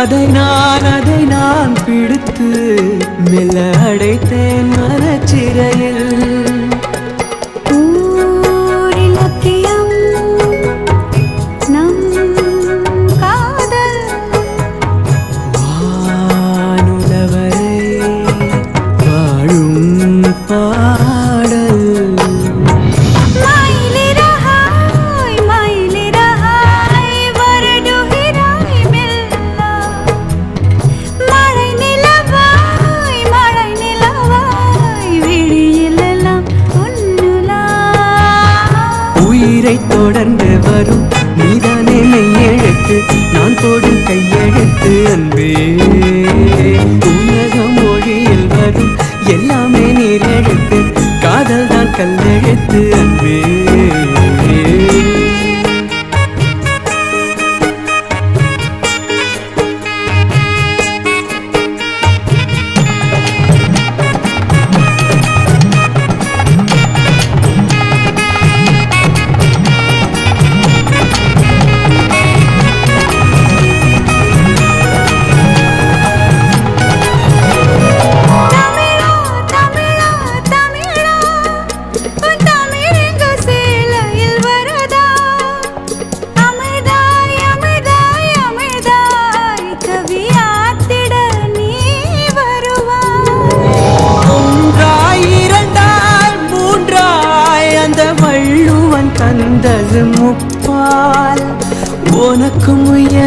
அதை நான் அதை நான் பிடித்து மெல்ல நான் போடும் கையை